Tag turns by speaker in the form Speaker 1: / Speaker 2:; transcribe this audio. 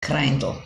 Speaker 1: krijndel